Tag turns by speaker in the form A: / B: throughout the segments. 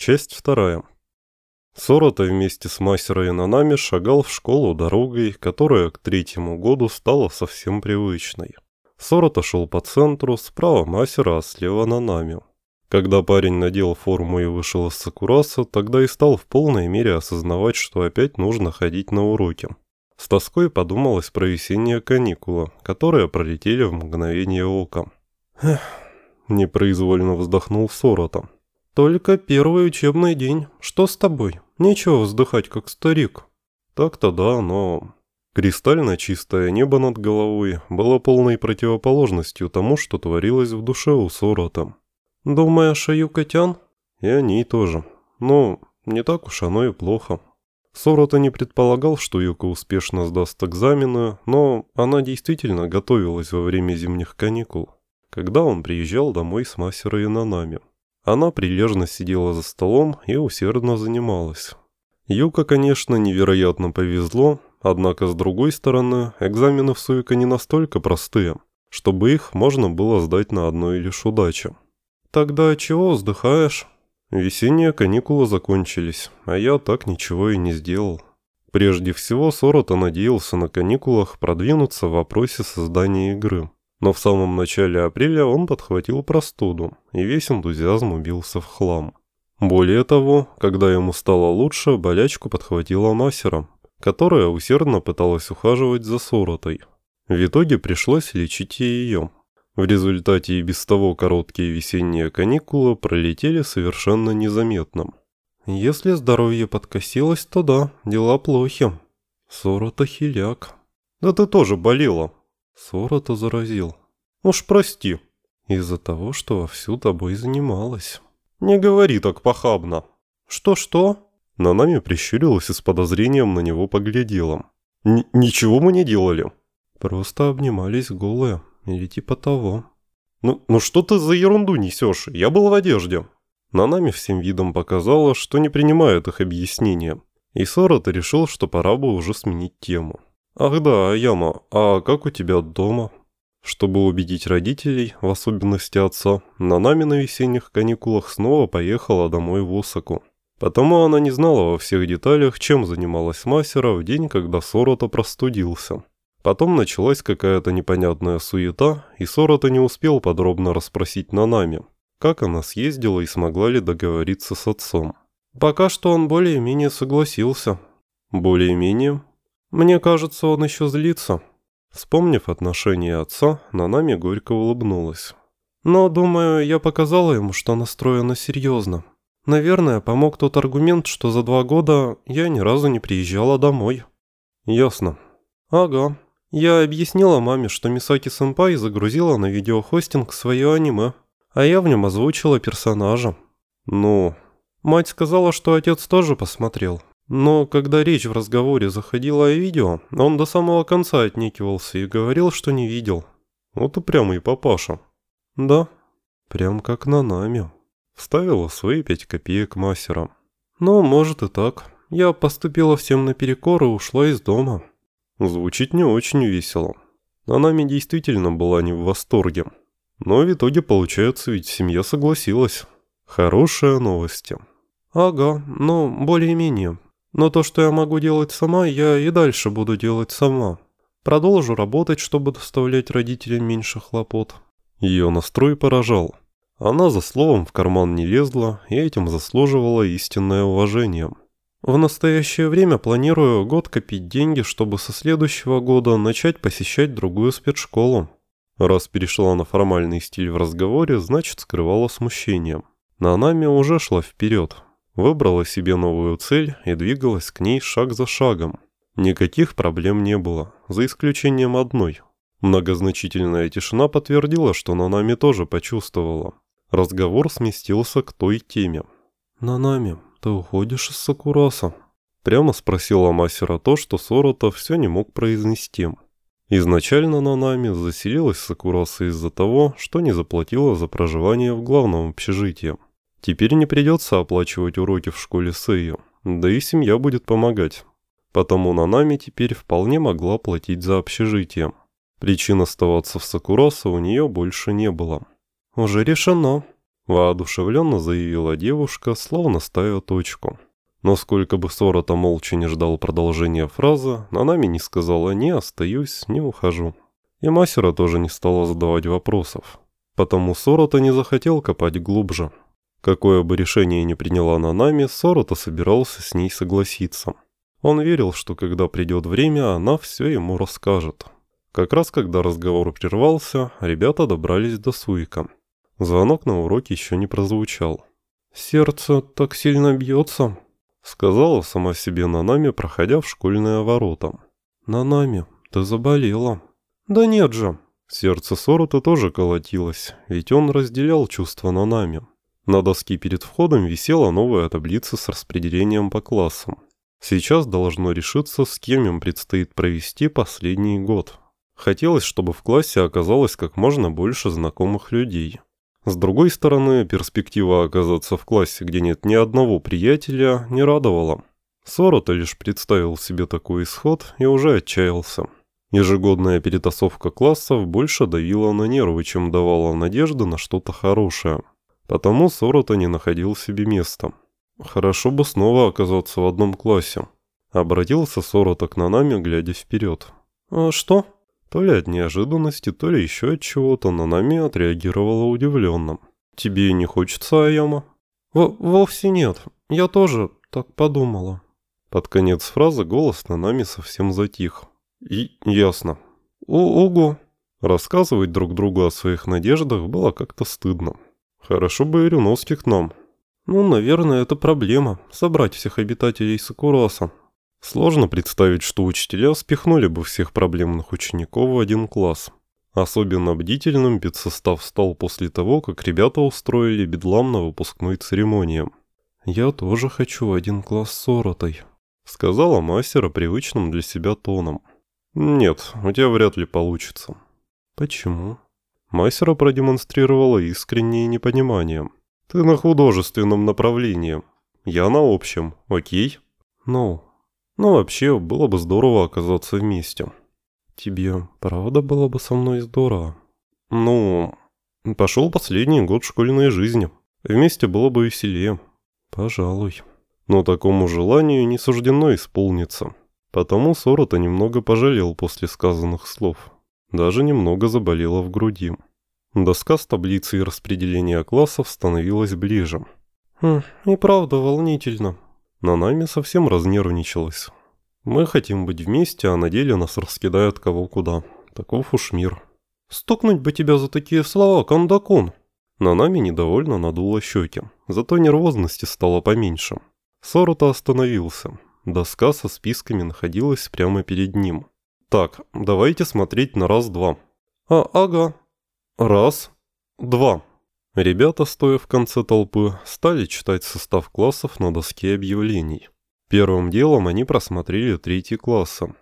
A: Часть вторая. Сорота вместе с Масерой и Нанами шагал в школу дорогой, которая к третьему году стала совсем привычной. Сорота шел по центру, справа Масера, а слева Нанами. Когда парень надел форму и вышел из Сакураса, тогда и стал в полной мере осознавать, что опять нужно ходить на уроки. С тоской подумалось про весенние каникулы, которые пролетели в мгновение ока. «Эх», – непроизвольно вздохнул Сорота. «Только первый учебный день. Что с тобой? Нечего вздыхать, как старик». «Так-то да, но...» Кристально чистое небо над головой было полной противоположностью тому, что творилось в душе у Сорота. «Думаешь о Юкотян?» «И о ней тоже. Но не так уж оно и плохо». Сорота не предполагал, что Юка успешно сдаст экзамены, но она действительно готовилась во время зимних каникул, когда он приезжал домой с Масерой и Нанами. Она прилежно сидела за столом и усердно занималась. Юка, конечно, невероятно повезло, однако, с другой стороны, экзамены в Суика не настолько простые, чтобы их можно было сдать на одной лишь удаче. «Тогда чего вздыхаешь?» Весенние каникулы закончились, а я так ничего и не сделал. Прежде всего, Сорота надеялся на каникулах продвинуться в вопросе создания игры. Но в самом начале апреля он подхватил простуду, и весь энтузиазм убился в хлам. Более того, когда ему стало лучше, болячку подхватила Масера, которая усердно пыталась ухаживать за Соротой. В итоге пришлось лечить и ее. В результате и без того короткие весенние каникулы пролетели совершенно незаметно. Если здоровье подкосилось, то да, дела плохи. Сорота хиляк. Да ты тоже болела, Сорота заразил. Уж прости. Из-за того, что вовсю тобой занималась. Не говори так похабно. Что-что? На нами прищурилась и с подозрением на него поглядела. Н «Ничего мы не делали». «Просто обнимались голые, или типа того». «Ну, ну что ты за ерунду несешь? Я был в одежде». На нами всем видом показала, что не принимает их объяснения. И Сорота решил, что пора бы уже сменить тему. «Ах да, Яма, а как у тебя дома?» Чтобы убедить родителей, в особенности отца, Нанами на весенних каникулах снова поехала домой в Осаку. Потому она не знала во всех деталях, чем занималась Масера в день, когда Сорота простудился. Потом началась какая-то непонятная суета, и Сорота не успел подробно расспросить Нанами, как она съездила и смогла ли договориться с отцом. Пока что он более-менее согласился. Более-менее? Мне кажется, он еще злится. Вспомнив отношение отца, Нанами горько улыбнулась. Но, думаю, я показала ему, что настроена серьезно. Наверное, помог тот аргумент, что за два года я ни разу не приезжала домой. Ясно. Ага. Я объяснила маме, что Мисаки-сэмпай загрузила на видеохостинг свое аниме, а я в нем озвучила персонажа. Ну, мать сказала, что отец тоже посмотрел. Но когда речь в разговоре заходила о видео, он до самого конца отнекивался и говорил, что не видел. Вот упрямый папаша. Да, прям как на нами. Вставила свои пять копеек мастерам. Ну, может и так. Я поступила всем наперекор и ушла из дома. Звучит не очень весело. Нанами действительно была не в восторге. Но в итоге, получается, ведь семья согласилась. Хорошая новость. Ага, ну, более-менее. Но то, что я могу делать сама, я и дальше буду делать сама. Продолжу работать, чтобы доставлять родителям меньше хлопот». Ее настрой поражал. Она за словом в карман не лезла и этим заслуживала истинное уважение. В настоящее время планирую год копить деньги, чтобы со следующего года начать посещать другую спецшколу. Раз перешла на формальный стиль в разговоре, значит скрывала смущение. Нанами уже шла вперед, Выбрала себе новую цель и двигалась к ней шаг за шагом. Никаких проблем не было, за исключением одной. Многозначительная тишина подтвердила, что Нанами тоже почувствовала. Разговор сместился к той теме. «Нанами, ты уходишь из Сакураса?» Прямо спросила Масера то, что Сорота все не мог произнести. Изначально Нанами заселилась в Сакураса из-за того, что не заплатила за проживание в главном общежитии. Теперь не придется оплачивать уроки в школе Сэйю, да и семья будет помогать. Потому Нанами теперь вполне могла платить за общежитие. Причин оставаться в Сакураса у нее больше не было. «Уже решено», – Воодушевленно заявила девушка, словно ставя точку. Но сколько бы Сорота молча не ждал продолжения фразы, Нанами не сказала «не остаюсь, не ухожу». И Масера тоже не стала задавать вопросов. Потому Сорота не захотел копать глубже. Какое бы решение ни приняла Нанами, Сорота собирался с ней согласиться. Он верил, что когда придет время, она все ему расскажет. Как раз когда разговор прервался, ребята добрались до Суика. Звонок на уроке еще не прозвучал. «Сердце так сильно бьется», — сказала сама себе Нанами, проходя в школьные ворота. «Нанами, ты заболела». «Да нет же». Сердце Сорота тоже колотилось, ведь он разделял чувства Нанами. На доске перед входом висела новая таблица с распределением по классам. Сейчас должно решиться, с кем им предстоит провести последний год. Хотелось, чтобы в классе оказалось как можно больше знакомых людей. С другой стороны, перспектива оказаться в классе, где нет ни одного приятеля, не радовала. Сорота лишь представил себе такой исход и уже отчаялся. Ежегодная перетасовка классов больше давила на нервы, чем давала надежды на что-то хорошее. Потому Сорота не находил себе места. Хорошо бы снова оказаться в одном классе. Обратился Сорота к Нанами, глядя вперед. «А что?» То ли от неожиданности, то ли еще от чего-то Нанами отреагировала удивленно. «Тебе не хочется, Аяма?» В «Вовсе нет. Я тоже так подумала». Под конец фразы голос Нанами совсем затих. «И ясно». «Угу». Рассказывать друг другу о своих надеждах было как-то стыдно. Хорошо бы Ириновский к нам. Ну, наверное, это проблема – собрать всех обитателей Сакураса. Сложно представить, что учителя спихнули бы всех проблемных учеников в один класс. Особенно бдительным педсостав стал после того, как ребята устроили бедлам на выпускной церемонии. «Я тоже хочу один класс с Оротой», — сказала мастера привычным для себя тоном. «Нет, у тебя вряд ли получится». «Почему?» Мастера продемонстрировала искреннее непонимание. «Ты на художественном направлении. Я на общем, окей?» «Ну, ну вообще, было бы здорово оказаться вместе». «Тебе правда было бы со мной здорово?» «Ну, пошел последний год школьной жизни. Вместе было бы веселее». «Пожалуй». Но такому желанию не суждено исполниться. Потому Сорота немного пожалел после сказанных слов. Даже немного заболело в груди. Доска с таблицей распределения классов становилась ближе. «Хм, и правда волнительно». На нами совсем разнервничалась. «Мы хотим быть вместе, а на деле нас раскидают кого куда. Таков уж мир». «Стукнуть бы тебя за такие слова, Кандакун!» На нами недовольно надуло щеки, зато нервозности стало поменьше. Сорота остановился. Доска со списками находилась прямо перед ним. Так, давайте смотреть на раз-два. А, ага. Раз, два. Ребята, стоя в конце толпы, стали читать состав классов на доске объявлений. Первым делом они просмотрели третий классы.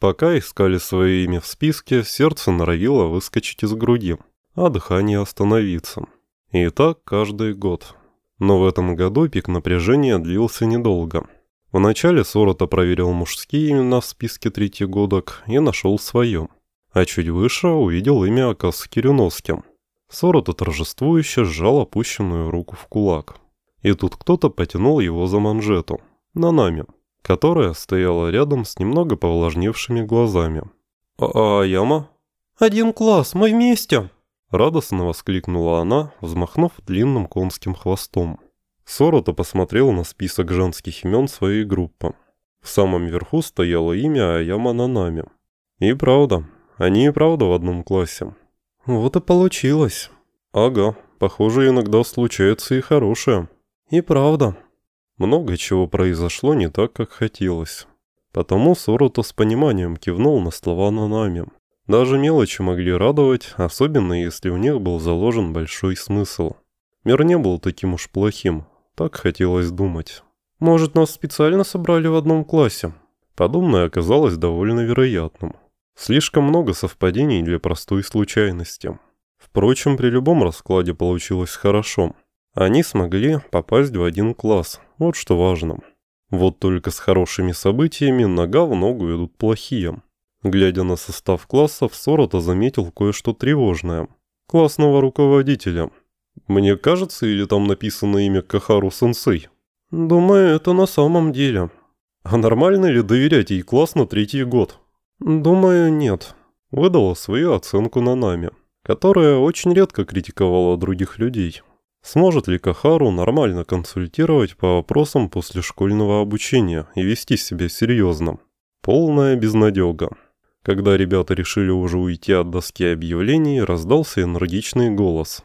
A: Пока искали свое имя в списке, сердце норовило выскочить из груди, а дыхание остановиться. И так каждый год. Но в этом году пик напряжения длился недолго. Вначале Сорота проверил мужские имена в списке третьегодок и нашел свое. А чуть выше увидел имя Акаса Кирюновским. Сорота торжествующе сжал опущенную руку в кулак. И тут кто-то потянул его за манжету. На нами, которая стояла рядом с немного повлажневшими глазами. «А, -а Яма?» «Один класс, мы вместе!» Радостно воскликнула она, взмахнув длинным конским хвостом. Сорота посмотрел на список женских имен своей группы. В самом верху стояло имя Аяма Нанами. И правда, они и правда в одном классе. Вот и получилось. Ага, похоже, иногда случается и хорошее. И правда. Много чего произошло не так, как хотелось. Потому Сорота с пониманием кивнул на слова Нанами. Даже мелочи могли радовать, особенно если в них был заложен большой смысл. Мир не был таким уж плохим, так хотелось думать. Может, нас специально собрали в одном классе? Подобное оказалось довольно вероятным. Слишком много совпадений для простой случайности. Впрочем, при любом раскладе получилось хорошо. Они смогли попасть в один класс, вот что важно. Вот только с хорошими событиями нога в ногу идут плохие. Глядя на состав классов, Сорота заметил кое-что тревожное. Классного руководителя. Мне кажется, или там написано имя Кахару-сенсей? Думаю, это на самом деле. А нормально ли доверять ей класс на третий год? Думаю, нет. Выдала свою оценку на нами, которая очень редко критиковала других людей. Сможет ли Кахару нормально консультировать по вопросам после школьного обучения и вести себя серьезно? Полная безнадега. Когда ребята решили уже уйти от доски объявлений, раздался энергичный голос.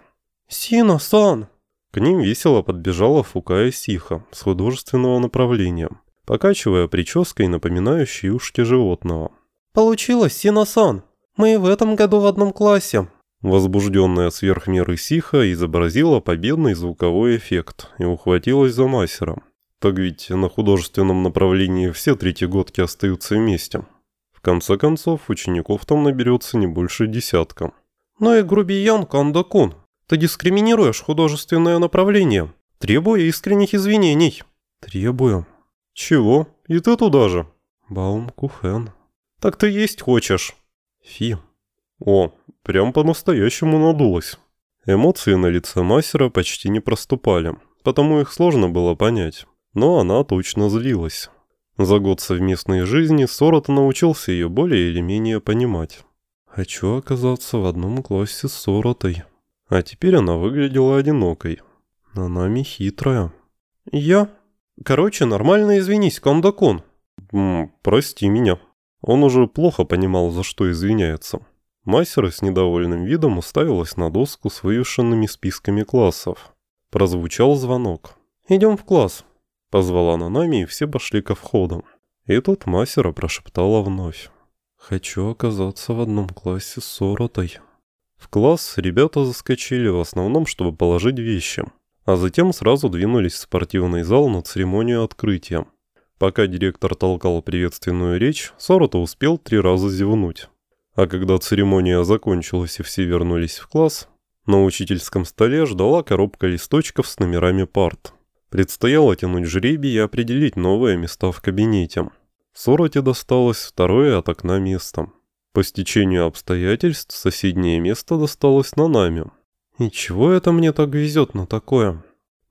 A: «Сина-сан!» К ним весело подбежала Фукая Сиха с художественного направления, покачивая прической, напоминающей ушки животного. «Получилось, Сина-сан! Мы в этом году в одном классе!» Возбужденная сверх меры Сиха изобразила победный звуковой эффект и ухватилась за мастера. Так ведь на художественном направлении все третьегодки остаются вместе. В конце концов, учеников там наберется не больше десятка. «Ну и грубиян, Кандакун, ты дискриминируешь художественное направление, требуя искренних извинений». «Требую». «Чего? И ты туда же?» «Баум Кухен». «Так ты есть хочешь?» «Фи». «О, прям по-настоящему надулась». Эмоции на лице мастера почти не проступали, потому их сложно было понять но она точно злилась. За год совместной жизни Сорота научился ее более или менее понимать. «Хочу оказаться в одном классе с Соротой». А теперь она выглядела одинокой. Нанами хитрая. «Я? Короче, нормально извинись, Кондакон». «Прости меня». Он уже плохо понимал, за что извиняется. Мастера с недовольным видом уставилась на доску с вывешенными списками классов. Прозвучал звонок. «Идем в класс». Позвала Нанами, и все пошли ко входу. И тут Масера прошептала вновь. «Хочу оказаться в одном классе с Соротой». В класс ребята заскочили в основном, чтобы положить вещи, а затем сразу двинулись в спортивный зал на церемонию открытия. Пока директор толкал приветственную речь, Сорота успел три раза зевнуть. А когда церемония закончилась и все вернулись в класс, на учительском столе ждала коробка листочков с номерами парт. Предстояло тянуть жребий и определить новые места в кабинете. Сороте досталось второе от окна место. По стечению обстоятельств соседнее место досталось на нами. «И чего это мне так везет на такое?»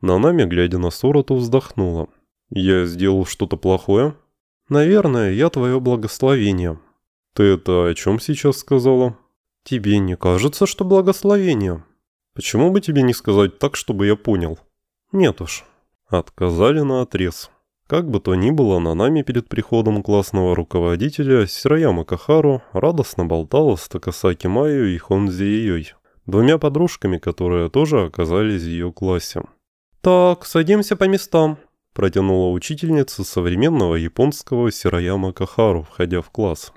A: Нанами, глядя на Сороту, вздохнула. «Я сделал что-то плохое?» «Наверное, я твое благословение». «Ты это о чем сейчас сказала?» «Тебе не кажется, что благословение?» «Почему бы тебе не сказать так, чтобы я понял?» «Нет уж, Отказали на отрез. Как бы то ни было, на нами перед приходом классного руководителя Сираяма Кахару радостно болтала с Такасаки Майю и Хонзи Йой, двумя подружками, которые тоже оказались в ее классе. «Так, садимся по местам», – протянула учительница современного японского Сираяма Кахару, входя в класс.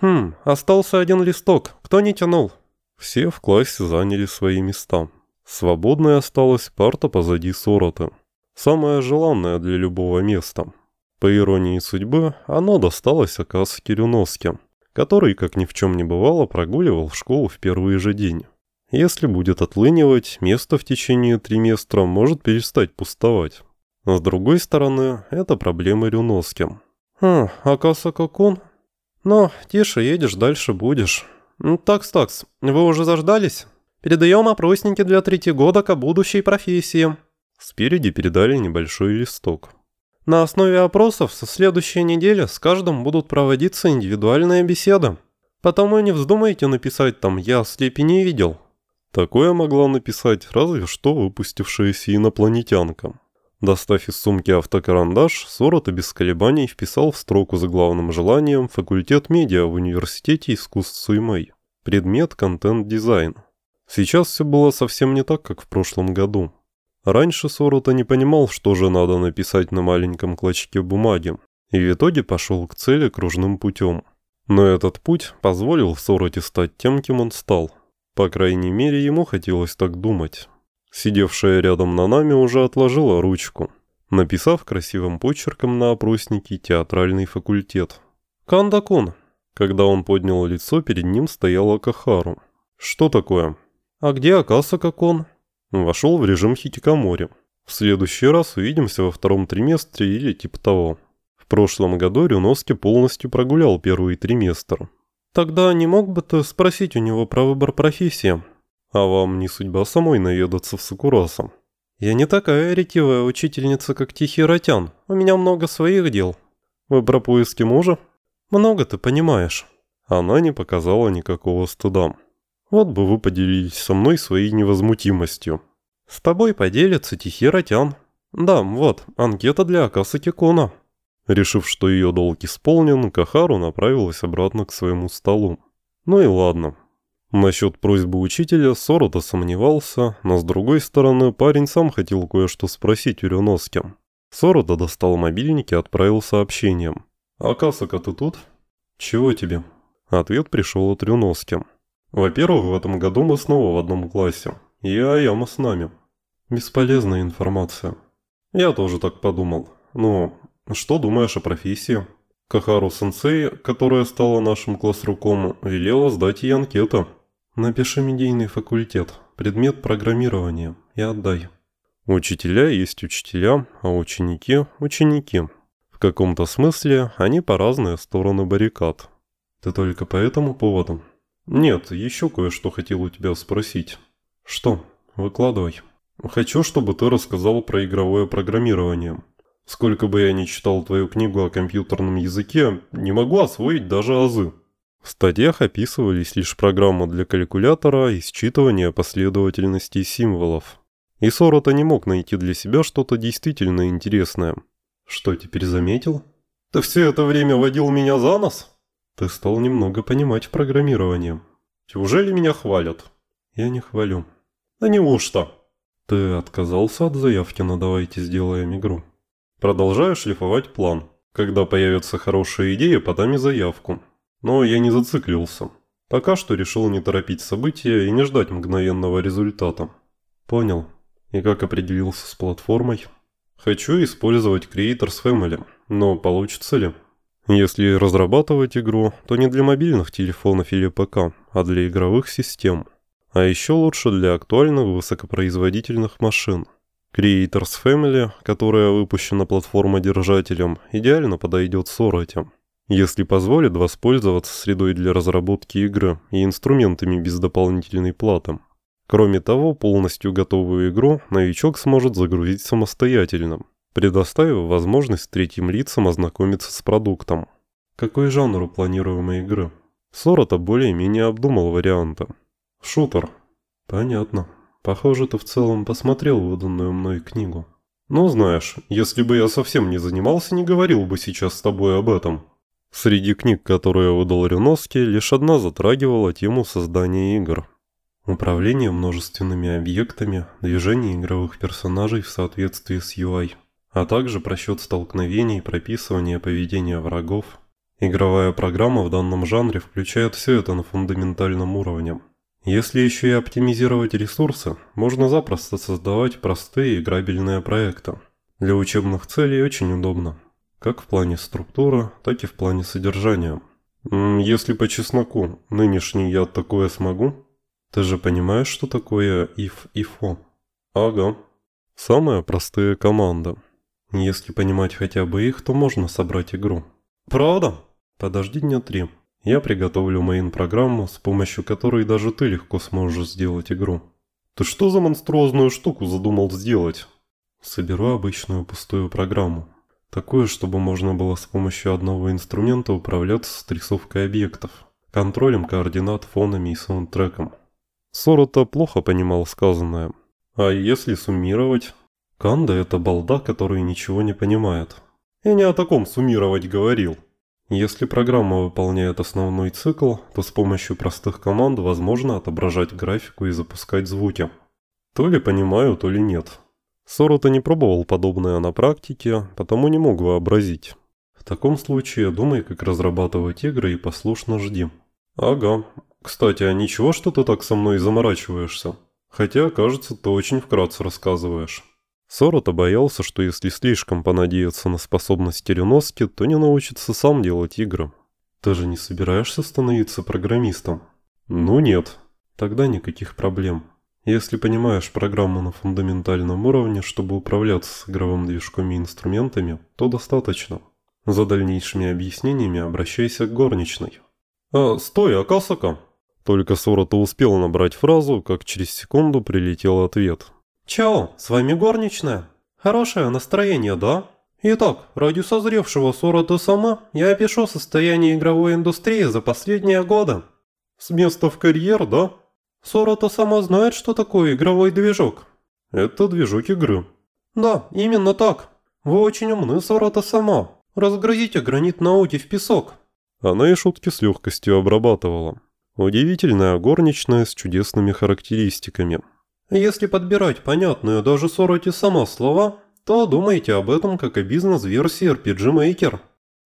A: «Хм, остался один листок. Кто не тянул?» Все в классе заняли свои места. Свободной осталась парта позади Сороты самое желанное для любого места. По иронии судьбы, оно досталось Акасу Кирюноске, который, как ни в чем не бывало, прогуливал в школу в первый же день. Если будет отлынивать, место в течение триместра может перестать пустовать. с другой стороны, это проблема Рюноски. «Хм, Акаса Кокун? Ну, тише едешь, дальше будешь. Такс-такс, вы уже заждались? Передаем опросники для третьегодок о будущей профессии». Спереди передали небольшой листок. На основе опросов со следующей недели с каждым будут проводиться индивидуальные беседы. Потому не вздумайте написать там «я слепи не видел». Такое могла написать разве что выпустившаяся инопланетянка. Достав из сумки автокарандаш, Сорота без колебаний вписал в строку за главным желанием факультет медиа в Университете искусств Суймэй. Предмет контент-дизайн. Сейчас все было совсем не так, как в прошлом году. Раньше Сорота не понимал, что же надо написать на маленьком клочке бумаги, и в итоге пошел к цели кружным путем. Но этот путь позволил Сороте стать тем, кем он стал. По крайней мере, ему хотелось так думать. Сидевшая рядом на нами уже отложила ручку, написав красивым почерком на опроснике театральный факультет. «Кандакун». Когда он поднял лицо, перед ним стояла Кахару. «Что такое?» «А где Акаса Какон?» Вошел в режим хитикамори. В следующий раз увидимся во втором триместре или типа того. В прошлом году Рюноски полностью прогулял первый триместр. Тогда не мог бы ты спросить у него про выбор профессии? А вам не судьба самой наведаться в Сакураса?
B: Я не такая ретивая учительница, как Тихий Ротян. У меня много своих дел.
A: Вы про поиски мужа?
B: Много ты понимаешь.
A: Она не показала никакого стыда. Вот бы вы поделились со мной своей невозмутимостью.
B: С тобой поделится Тихий Ротян. Да, вот, анкета для Акасаки Куна.
A: Решив, что ее долг исполнен, Кахару направилась обратно к своему столу. Ну и ладно, Насчет просьбы учителя Сорота сомневался, но с другой стороны парень сам хотел кое-что спросить у Рюноски. Сорота достал мобильник и отправил сообщением. «Акасака, ты тут?» «Чего тебе?» Ответ пришел от Рюноски. «Во-первых, в этом году мы снова в одном классе. И Аяма с нами». «Бесполезная информация». «Я тоже так подумал. Ну, что думаешь о профессии?» Кахару-сенсей, которая стала нашим класс-руком, велела сдать ей анкету. Напиши медийный факультет, предмет программирования и отдай. Учителя есть учителя, а ученики – ученики. В каком-то смысле они по разные стороны баррикад. Ты только по этому поводу? Нет, еще кое-что хотел у тебя спросить. Что? Выкладывай. Хочу, чтобы ты рассказал про игровое программирование. Сколько бы я ни читал твою книгу о компьютерном языке, не могу освоить даже азы. В статьях описывались лишь программы для калькулятора и считывания последовательностей символов. И Сорота не мог найти для себя что-то действительно интересное. «Что, теперь заметил?» «Ты все это время водил меня за нос?» «Ты стал немного понимать в программировании. Неужели меня хвалят?» «Я не хвалю». «Да неужто?» «Ты отказался от заявки на «давайте сделаем игру». Продолжаю шлифовать план. Когда появится хорошая идея, подам и заявку. Но я не зациклился. Пока что решил не торопить события и не ждать мгновенного результата. Понял. И как определился с платформой? Хочу использовать Creators Family, но получится ли? Если разрабатывать игру, то не для мобильных телефонов или ПК, а для игровых систем. А еще лучше для актуальных высокопроизводительных машин. Creators Family, которая выпущена платформодержателем, идеально подойдет Sorote если позволит воспользоваться средой для разработки игры и инструментами без дополнительной платы. Кроме того, полностью готовую игру новичок сможет загрузить самостоятельно, предоставив возможность третьим лицам ознакомиться с продуктом. Какой жанр у планируемой игры? Сорота более-менее обдумал варианты. Шутер. Понятно. Похоже, ты в целом посмотрел выданную мной книгу. Ну, знаешь, если бы я совсем не занимался, не говорил бы сейчас с тобой об этом. Среди книг, которые выдал Рюноски, лишь одна затрагивала тему создания игр. Управление множественными объектами, движение игровых персонажей в соответствии с UI, а также просчет столкновений, прописывание поведения врагов. Игровая программа в данном жанре включает все это на фундаментальном уровне. Если еще и оптимизировать ресурсы, можно запросто создавать простые играбельные проекты. Для учебных целей очень удобно. Как в плане структуры, так и в плане содержания. Если по чесноку, нынешний я такое смогу? Ты же понимаешь, что такое if и for? Ага. Самая простая команда. Если понимать хотя бы их, то можно собрать игру. Правда? Подожди дня три. Я приготовлю мейн-программу, с помощью которой даже ты легко сможешь сделать игру. Ты что за монструозную штуку задумал сделать? Соберу обычную пустую программу. Такое, чтобы можно было с помощью одного инструмента управляться с объектов, контролем координат, фонами и саундтреком. Сорота плохо понимал сказанное. А если суммировать? Канда – это балда, который ничего не понимает. Я не о таком суммировать говорил. Если программа выполняет основной цикл, то с помощью простых команд возможно отображать графику и запускать звуки. То ли понимаю, то ли нет. Сорота не пробовал подобное на практике, потому не мог вообразить. В таком случае думай, как разрабатывать игры и послушно жди. Ага. Кстати, а ничего, что ты так со мной заморачиваешься? Хотя, кажется, ты очень вкратце рассказываешь. Сорота боялся, что если слишком понадеяться на способности Реноски, то не научится сам делать игры. Ты же не собираешься становиться программистом? Ну нет. Тогда никаких проблем. Если понимаешь программу на фундаментальном уровне, чтобы управляться с игровым движком и инструментами, то достаточно. За дальнейшими объяснениями обращайся к горничной. «А, стой, Акасака! Только Сорота успел набрать фразу, как через секунду прилетел ответ.
B: «Чао, с вами горничная. Хорошее настроение, да? Итак, ради созревшего Сорота сама, я опишу состояние игровой индустрии за последние годы».
A: «С места в карьер, да?»
B: «Сорота сама знает, что такое игровой движок».
A: «Это движок игры».
B: «Да, именно так. Вы очень умны, Сорота сама. Разгрузите гранит науки в песок».
A: Она и шутки с легкостью обрабатывала. Удивительная горничная с чудесными характеристиками.
B: Если подбирать понятную даже Сороте сама слова, то думайте об этом как о бизнес-версии RPG Maker.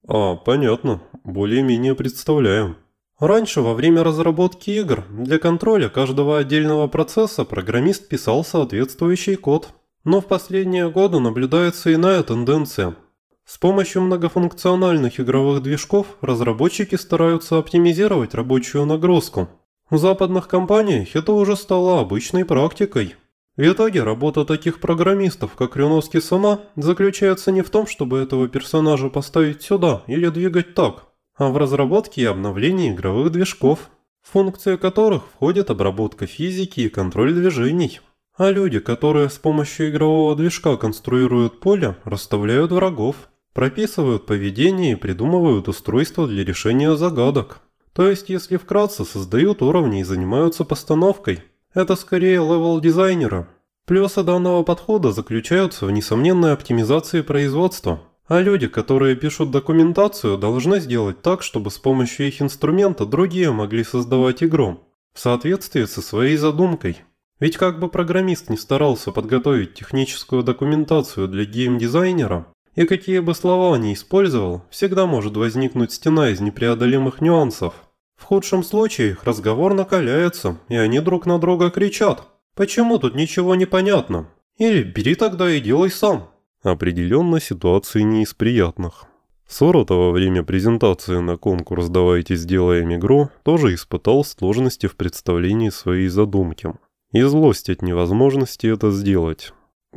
A: А, понятно. Более-менее представляю.
B: Раньше, во время разработки игр, для контроля каждого отдельного процесса программист писал соответствующий код. Но в последние годы наблюдается иная тенденция – с помощью многофункциональных игровых движков разработчики стараются оптимизировать рабочую нагрузку. В западных компаниях это уже стало обычной практикой. В итоге работа таких программистов, как Рюновский сама, заключается не в том, чтобы этого персонажа поставить сюда или двигать так, а в разработке и обновлении игровых движков, функция которых входит обработка физики и контроль движений. А люди, которые с помощью игрового движка конструируют поле, расставляют врагов – Прописывают поведение и придумывают устройства для решения загадок. То есть, если вкратце, создают уровни и занимаются постановкой. Это скорее level дизайнера. Плюсы данного подхода заключаются в несомненной оптимизации производства. А люди, которые пишут документацию, должны сделать так, чтобы с помощью их инструмента другие могли создавать игру. В соответствии со своей задумкой. Ведь как бы программист не старался подготовить техническую документацию для геймдизайнера, и какие бы слова он ни использовал, всегда может возникнуть стена из непреодолимых нюансов. В худшем случае их разговор накаляется, и они друг на друга кричат. «Почему тут ничего не понятно?» Или «Бери тогда и делай сам».
A: Определенно ситуации не из приятных. Сорота во время презентации на конкурс «Давайте сделаем игру» тоже испытал сложности в представлении своей задумки. И злость от невозможности это сделать.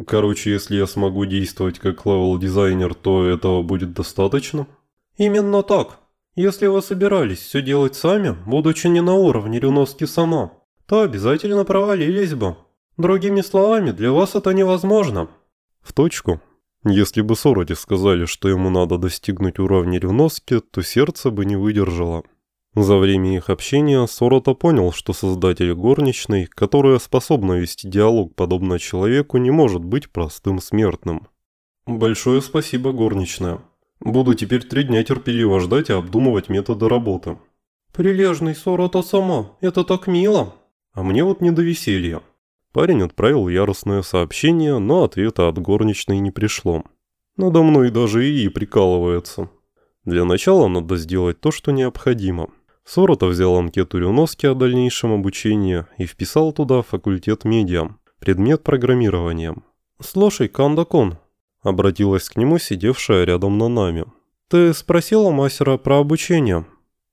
A: Короче, если я смогу действовать как level-дизайнер, то этого будет достаточно?
B: Именно так. Если вы собирались все делать сами, будучи не на уровне Рюноске-сама, то обязательно провалились бы. Другими словами, для вас это невозможно.
A: В точку. Если бы Сороти сказали, что ему надо достигнуть уровня Рюноски, то сердце бы не выдержало. За время их общения Сорота понял, что создатель горничной, которая способна вести диалог подобно человеку, не может быть простым смертным. «Большое спасибо, горничная. Буду теперь три дня терпеливо ждать и обдумывать методы работы».
B: «Прилежный Сорота сама, это так мило».
A: «А мне вот не до веселья». Парень отправил яростное сообщение, но ответа от горничной не пришло. Надо мной даже ИИ прикалывается. Для начала надо сделать то, что необходимо. Сорота взял анкету Рюноски о дальнейшем обучении и вписал туда факультет медиа, предмет программирования.
B: «Слушай, Кандакон», – обратилась к нему сидевшая рядом на нами. «Ты спросила мастера про обучение?»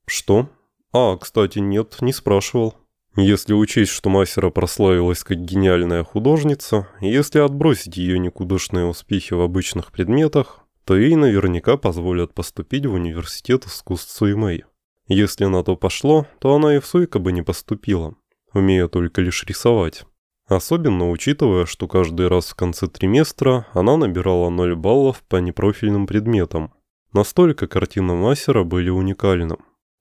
A: «Что?» «А, кстати, нет, не спрашивал». Если учесть, что мастера прославилась как гениальная художница, и если отбросить ее никудышные успехи в обычных предметах, то ей наверняка позволят поступить в университет искусств Суимэй. Если на то пошло, то она и в Суйка бы не поступила, умея только лишь рисовать. Особенно учитывая, что каждый раз в конце триместра она набирала 0 баллов по непрофильным предметам. Настолько картины мастера были уникальны.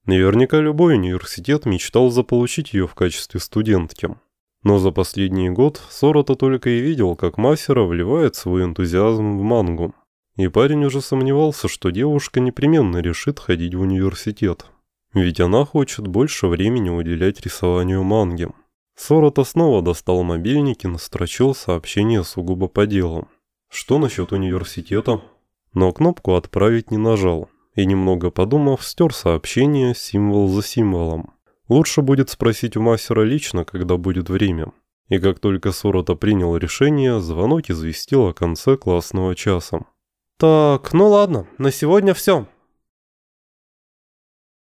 A: Наверняка любой университет мечтал заполучить ее в качестве студентки. Но за последний год Сорота только и видел, как мастера вливает свой энтузиазм в мангу. И парень уже сомневался, что девушка непременно решит ходить в университет. Ведь она хочет больше времени уделять рисованию манги. Сорота снова достал мобильник и настрочил сообщение сугубо по делу. Что насчет университета? Но кнопку «Отправить» не нажал. И немного подумав, стер сообщение символ за символом. Лучше будет спросить у мастера лично, когда будет время. И как только Сорота принял решение, звонок известил о конце классного часа.
B: «Так, ну ладно, на сегодня все.